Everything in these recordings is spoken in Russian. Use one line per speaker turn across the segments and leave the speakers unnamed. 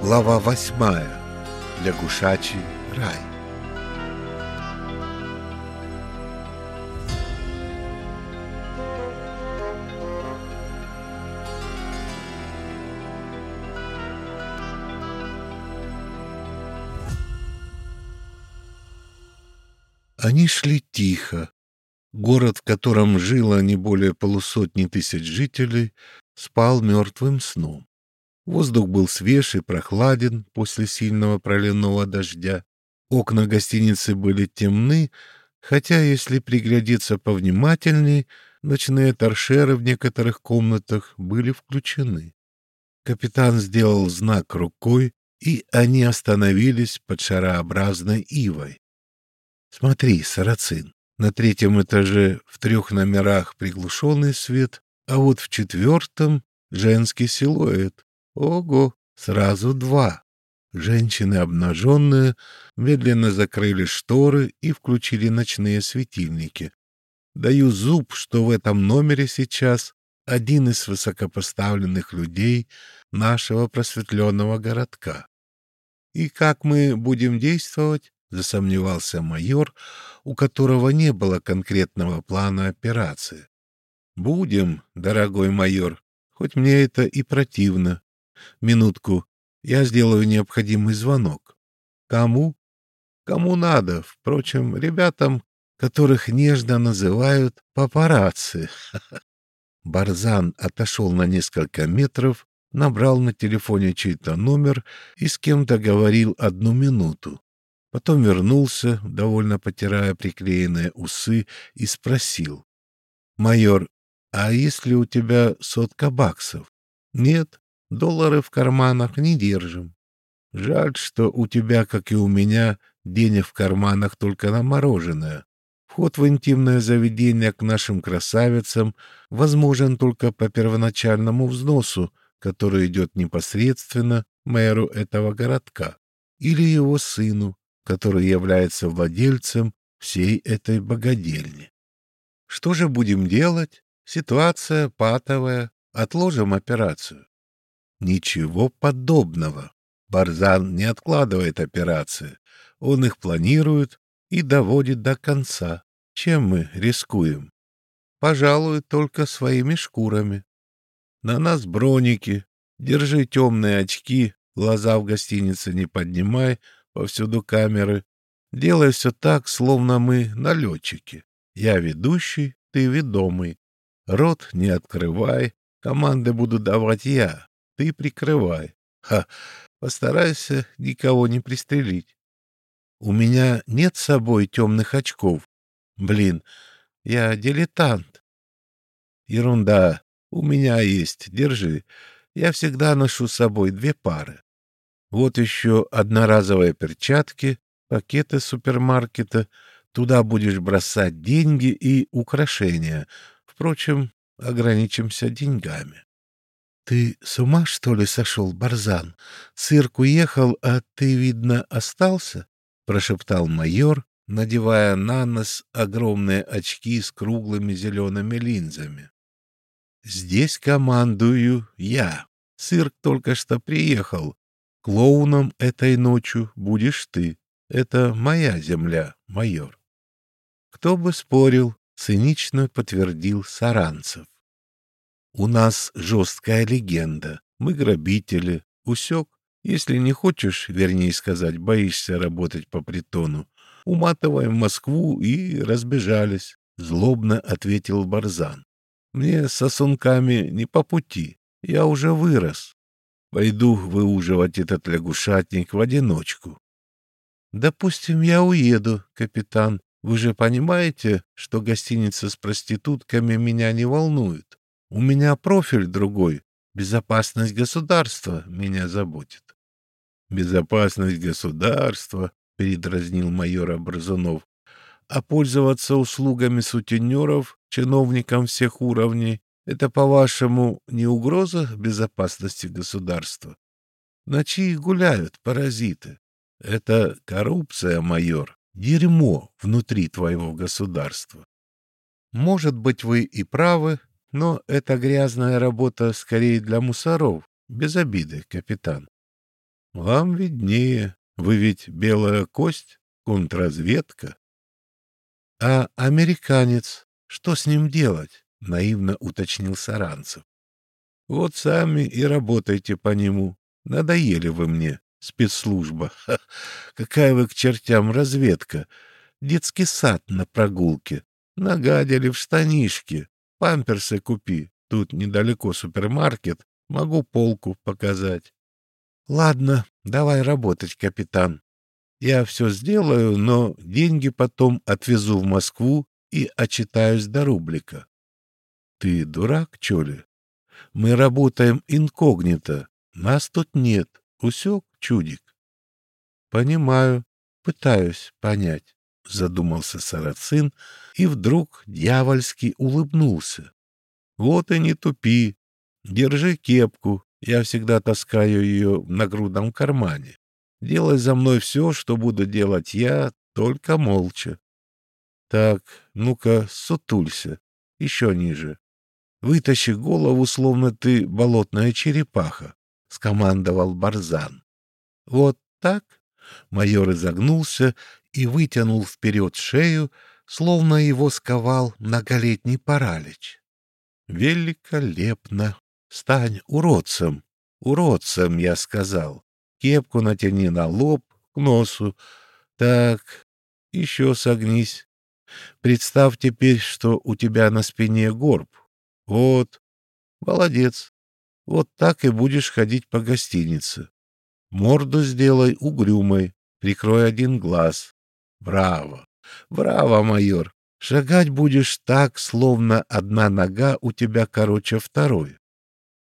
Глава восьмая. Лягушачий рай. Они шли тихо. Город, в котором жило не более полусотни тысяч жителей, спал мертвым сном. Воздух был свеж и прохладен после сильного проливного дождя. Окна гостиницы были темны, хотя, если приглядеться повнимательней, ночные торшеры в некоторых комнатах были включены. Капитан сделал знак рукой, и они остановились под шарообразной ивой. Смотри, сарацин, на третьем этаже в трех номерах приглушенный свет, а вот в четвертом женский силуэт. Ого, сразу два. Женщины обнаженные медленно закрыли шторы и включили ночные светильники. Даю зуб, что в этом номере сейчас один из высокопоставленных людей нашего просветленного городка. И как мы будем действовать? засомневался майор, у которого не было конкретного плана операции. Будем, дорогой майор, хоть мне это и противно. Минутку, я сделаю необходимый звонок. Кому? Кому надо, впрочем, ребятам, которых нежно называют папарацци. Барзан отошел на несколько метров, набрал на телефоне чей-то номер и с кем-то говорил одну минуту. Потом вернулся, довольно потирая приклеенные усы, и спросил. — Майор, а если у тебя сотка баксов? — Нет, доллары в карманах не держим. Жаль, что у тебя, как и у меня, денег в карманах только на мороженое. Вход в интимное заведение к нашим красавицам возможен только по первоначальному взносу, который идет непосредственно мэру этого городка или его сыну, который является владельцем всей этой богадельни. Что же будем делать? Ситуация патовая. Отложим операцию. Ничего подобного. Барзан не откладывает операции. Он их планирует и доводит до конца. Чем мы рискуем? Пожалуй, только своими шкурами. На нас броники. Держи темные очки, глаза в гостинице не поднимай, повсюду камеры. Делай все так, словно мы налетчики. Я ведущий, ты ведомый. Рот не открывай, команды буду давать я, ты прикрывай. Ха, постарайся никого не пристрелить. У меня нет с собой темных очков. Блин, я дилетант. Ерунда, у меня есть, держи. Я всегда ношу с собой две пары. Вот еще одноразовые перчатки, пакеты супермаркета. Туда будешь бросать деньги и украшения. Впрочем, ограничимся деньгами. — Ты с ума, что ли, сошел, Барзан? Цирк уехал, а ты, видно, остался? — прошептал майор, надевая на нос огромные очки с круглыми зелеными линзами. — Здесь командую я. Цирк только что приехал, Клоуном этой ночью будешь ты. Это моя земля, майор. Кто бы спорил, цинично подтвердил Саранцев. У нас жесткая легенда. Мы грабители. Усек. Если не хочешь, вернее сказать, боишься работать по притону, уматываем Москву и разбежались, — злобно ответил Барзан. Мне с сосунками не по пути. Я уже вырос. Пойду выуживать этот лягушатник в одиночку. Допустим, я уеду, капитан. Вы же понимаете, что гостиница с проститутками меня не волнует. У меня профиль другой. Безопасность государства меня заботит. Безопасность государства, передразнил майор Образунов. А пользоваться услугами сутенеров, чиновникам всех уровней, это, по-вашему, не угроза безопасности государства? Ночи гуляют паразиты. Это коррупция, майор, дерьмо внутри твоего государства. Может быть, вы и правы, но это грязная работа скорее для мусоров, Без обиды, капитан. Вам виднее. Вы ведь белая кость, контрразведка. А американец, что с ним делать? Наивно уточнил Саранцев. Вот сами и работайте по нему. Надоели вы мне, спецслужба. Ха, какая вы к чертям разведка. Детский сад на прогулке. Нагадили в штанишки. Памперсы купи. Тут недалеко супермаркет. Могу полку показать. Ладно, давай работать, капитан. Я все сделаю, но деньги потом отвезу в Москву и отчитаюсь до рублика. Ты дурак, чё ли? Мы работаем инкогнито. Нас тут нет. Усек, чудик? Понимаю. Пытаюсь понять. Задумался Сарацин и вдруг дьявольски улыбнулся. Вот и не тупи. Держи кепку. Я всегда таскаю ее в нагрудном кармане. Делай за мной все, что буду делать я, только молча. Так, ну-ка, сутулься. Еще ниже. Вытащи голову, словно ты болотная черепаха, — скомандовал Барзан. Вот так? Майор изогнулся и вытянул вперед шею, словно его сковал многолетний паралич. Великолепно! Стань уродцем! Уродцем, я сказал. Кепку натяни на лоб, к носу. Так, еще согнись. Представь теперь, что у тебя на спине горб. Вот. Молодец. Вот так и будешь ходить по гостинице. Морду сделай угрюмой, прикрой один глаз. Браво! Браво, майор! Шагать будешь так, словно одна нога у тебя короче второй.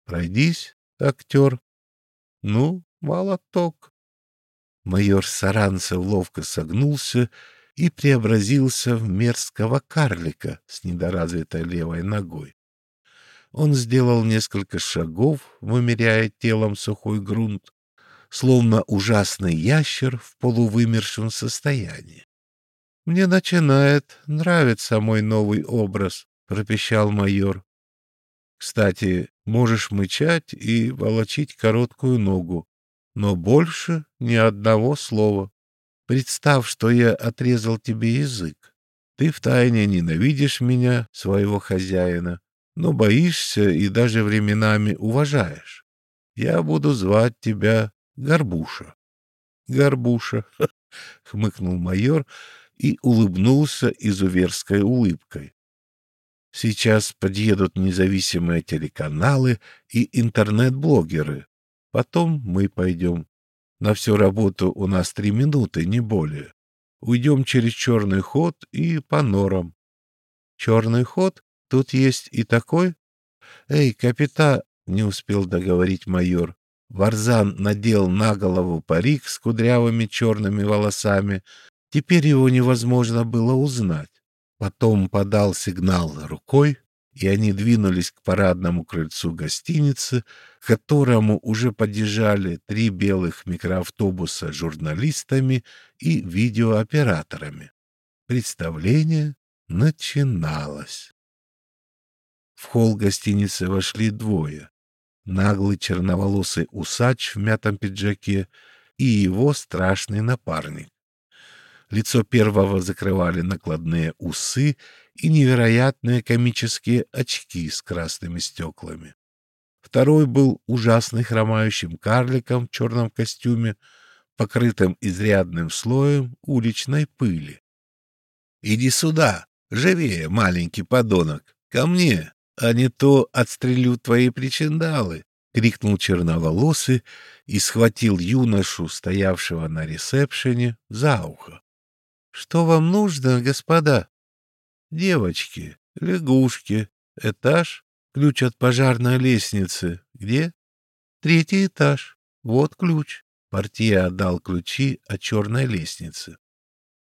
Пройдись, актер. Ну, молоток. Майор Саранцев ловко согнулся и преобразился в мерзкого карлика с недоразвитой левой ногой. Он сделал несколько шагов, вымеряя телом сухой грунт, словно ужасный ящер в полувымершем состоянии. — Мне начинает нравиться мой новый образ, — пропищал майор. — Кстати, можешь мычать и волочить короткую ногу, но больше ни одного слова. Представь, что я отрезал тебе язык. Ты втайне ненавидишь меня, своего хозяина, но боишься и даже временами уважаешь. Я буду звать тебя Горбуша. Горбуша, — хмыкнул майор и улыбнулся изуверской улыбкой. Сейчас подъедут независимые телеканалы и интернет-блогеры. Потом мы пойдем. На всю работу у нас три минуты, не более. Уйдем через черный ход и по норам. Черный ход? Тут есть и такой? Эй, капитан, не успел договорить майор. Варзан надел на голову парик с кудрявыми черными волосами. Теперь его невозможно было узнать. Потом подал сигнал рукой, и они двинулись к парадному крыльцу гостиницы, к которому уже подъезжали три белых микроавтобуса с журналистами и видеооператорами. Представление начиналось. В холл гостиницы вошли двое. Наглый черноволосый усач в мятом пиджаке и его страшный напарник. Лицо первого закрывали накладные усы и невероятные комические очки с красными стеклами. Второй был ужасный хромающим карликом в черном костюме, покрытым изрядным слоем уличной пыли. — Иди сюда, живее, маленький подонок, ко мне! А не то отстрелю твои причиндалы!» — крикнул черноволосый и схватил юношу, стоявшего на ресепшене, за ухо. «Что вам нужно, господа?» «Девочки, лягушки, этаж, ключ от пожарной лестницы. Где?» «Третий этаж. Вот ключ». Портье отдал ключи от черной лестницы.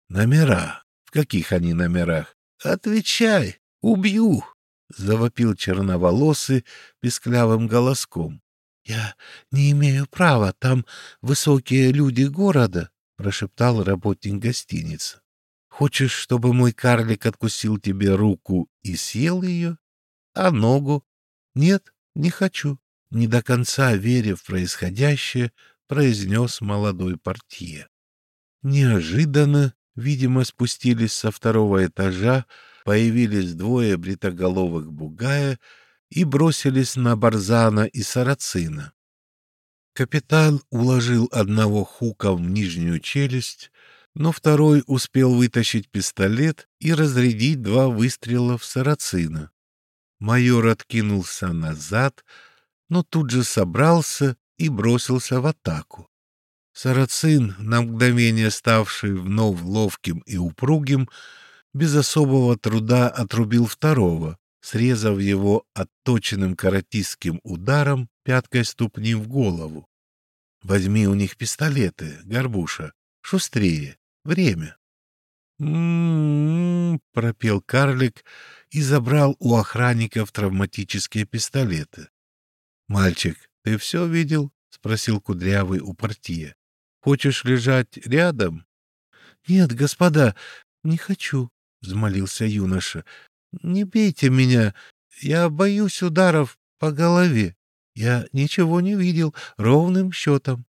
«Номера. В каких они номерах?» «Отвечай! Убью!» — завопил черноволосый писклявым голоском. — Я не имею права, там высокие люди города, — прошептал работник гостиницы. — Хочешь, чтобы мой карлик откусил тебе руку и съел ее? А ногу? Нет, не хочу. не до конца веря в происходящее, произнес молодой портье. Неожиданно, видимо, спустились со второго этажа, появились двое бритоголовых бугая и бросились на Барзана и Сарацина. Капитан уложил одного хука в нижнюю челюсть, но второй успел вытащить пистолет и разрядить два выстрела в Сарацина. Майор откинулся назад, но тут же собрался и бросился в атаку. Сарацин, на мгновение ставший вновь ловким и упругим, без особого труда отрубил второго, срезав его отточенным каратистским ударом пяткой ступни в голову. «Возьми у них пистолеты, горбуша, шустрее, время». «М-м-м», пропел карлик и забрал у охранников травматические пистолеты. «Мальчик, ты все видел?» — спросил Кудрявый у портье. «Хочешь лежать рядом?» «Нет, господа, не хочу», — взмолился юноша. «Не бейте меня, я боюсь ударов по голове. Я ничего не видел, ровным счетом».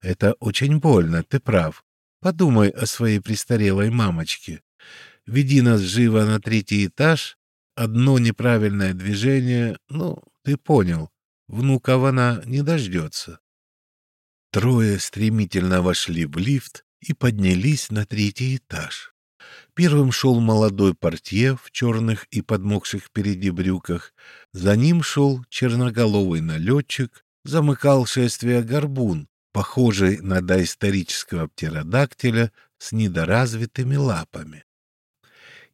«Это очень больно, ты прав. Подумай о своей престарелой мамочке. Веди нас живо на третий этаж. Одно неправильное движение, ну, ты понял, внуков она не дождется». Трое стремительно вошли в лифт и поднялись на третий этаж. Первым шел молодой портье в черных и подмокших впереди брюках. За ним шел черноголовый налетчик, замыкал шествие горбун, похожий на доисторического птеродактиля с недоразвитыми лапами.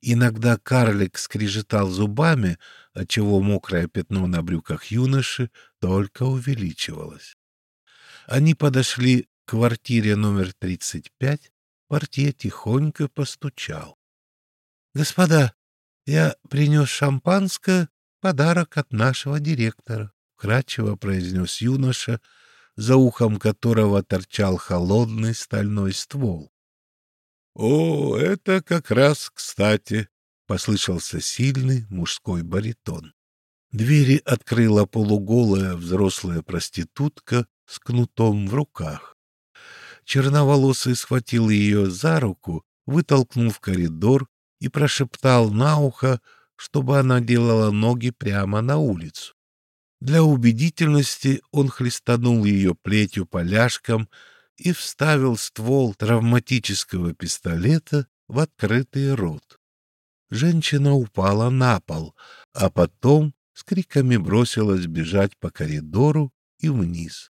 Иногда карлик скрежетал зубами, отчего мокрое пятно на брюках юноши только увеличивалось. Они подошли к квартире номер 35, Портье тихонько постучал. — Господа, я принес шампанское, подарок от нашего директора, — кратчево произнес юноша, за ухом которого торчал холодный стальной ствол. — О, это как раз кстати, — послышался сильный мужской баритон. Двери открыла полуголая взрослая проститутка с кнутом в руках. Черноволосый схватил ее за руку, вытолкнул в коридор и прошептал на ухо, чтобы она делала ноги прямо на улицу. Для убедительности он хлестанул ее плетью поляшком и вставил ствол травматического пистолета в открытый рот. Женщина упала на пол, а потом с криками бросилась бежать по коридору и вниз.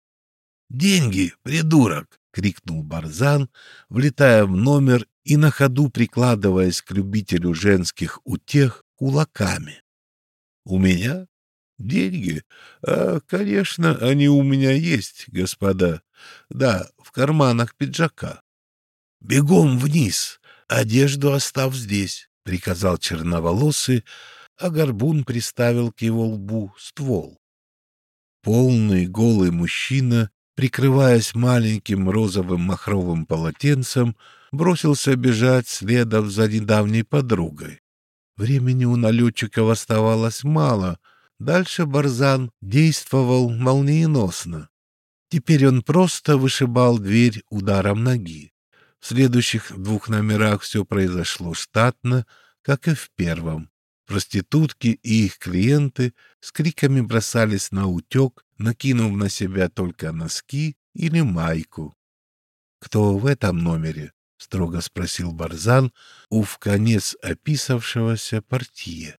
«Деньги, придурок!» — крикнул Барзан, влетая в номер и на ходу прикладываясь к любителю женских утех кулаками. «У меня? Деньги? А, конечно, они у меня есть, господа. Да, в карманах пиджака. Бегом вниз, одежду оставь здесь», — приказал черноволосый, а горбун приставил к его лбу ствол. Полный голый мужчина прикрываясь маленьким розовым махровым полотенцем, бросился бежать следом за недавней подругой. Времени у налетчиков оставалось мало, дальше Барзан действовал молниеносно. Теперь он просто вышибал дверь ударом ноги. В следующих двух номерах все произошло штатно, как и в первом. Проститутки и их клиенты с криками бросались на утек, накинув на себя только носки или майку. «Кто в этом номере?» — строго спросил Барзан у в конец описавшегося портье.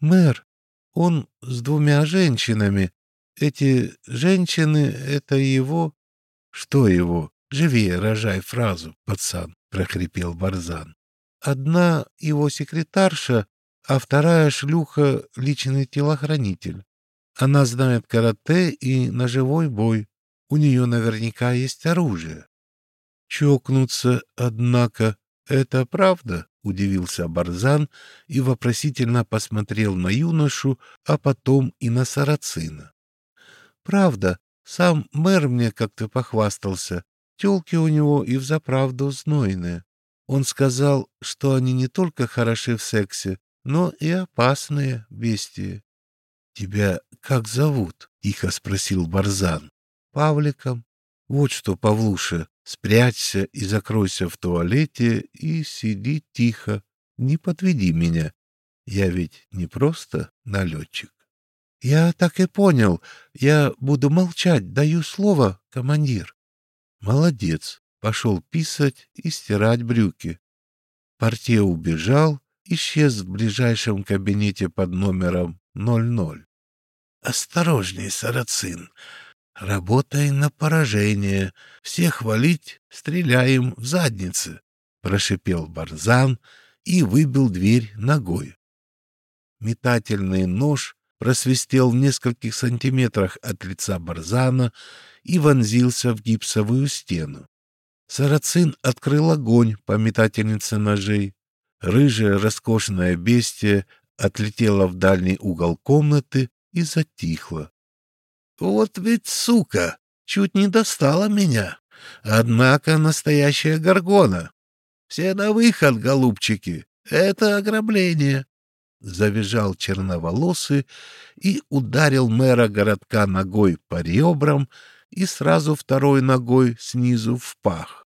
«Мэр, он с двумя женщинами. Эти женщины — это его...» «Что его? Живее рожай фразу, пацан!» — прохрипел Барзан. «Одна его секретарша, а вторая шлюха — личный телохранитель. Она знает карате и ножевой бой. У нее наверняка есть оружие. Чокнуться, однако, это правда? — удивился Барзан и вопросительно посмотрел на юношу, а потом и на сарацина. — Правда, сам мэр мне как-то похвастался. Телки у него и взаправду знойные. Он сказал, что они не только хороши в сексе, но и опасные бестии. — Тебя как зовут? — тихо спросил Барзан. «Павликом. Вот что, Павлуша, спрячься и закройся в туалете и сиди тихо. Не подведи меня. Я ведь не просто налетчик». «Я так и понял. Я буду молчать, даю слово, командир». «Молодец. Пошел писать и стирать брюки». Портье убежал, исчез в ближайшем кабинете под номером 00. «Осторожней, Сарацин. Работай на поражение. Всех валить, стреляем в задницы», — прошипел Барзан и выбил дверь ногой. Метательный нож просвистел в нескольких сантиметрах от лица Барзана и вонзился в гипсовую стену. Сарацин открыл огонь по метательнице ножей. Рыжее роскошное бестие отлетело в дальний угол комнаты и затихло. «Вот ведь сука! Чуть не достала меня! Однако настоящая горгона! Все на выход, голубчики! Это ограбление!» Завизжал черноволосый и ударил мэра городка ногой по ребрам и сразу второй ногой снизу в пах.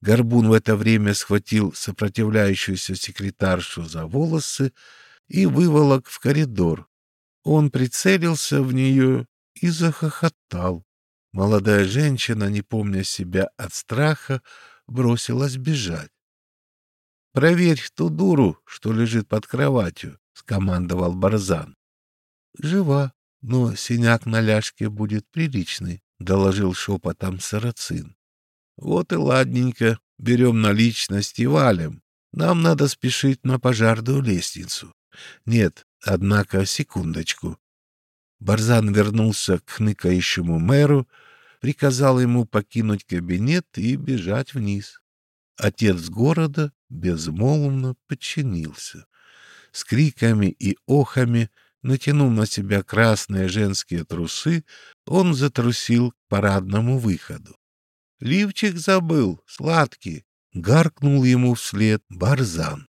Горбун в это время схватил сопротивляющуюся секретаршу за волосы и выволок в коридор. Он прицелился в нее и захохотал. Молодая женщина, не помня себя от страха, бросилась бежать. «Проверь ту дуру, что лежит под кроватью», — скомандовал Барзан. «Жива, но синяк на ляжке будет приличный», — доложил шепотом сарацин. Вот и ладненько, берем наличность и валим. Нам надо спешить на пожарную лестницу. Нет, однако, секундочку. Барзан вернулся к хныкающему мэру, приказал ему покинуть кабинет и бежать вниз. Отец города безмолвно подчинился. С криками и охами, натянув на себя красные женские трусы, он затрусил к парадному выходу. Лифчик забыл, сладкий, гаркнул ему вслед Барзан.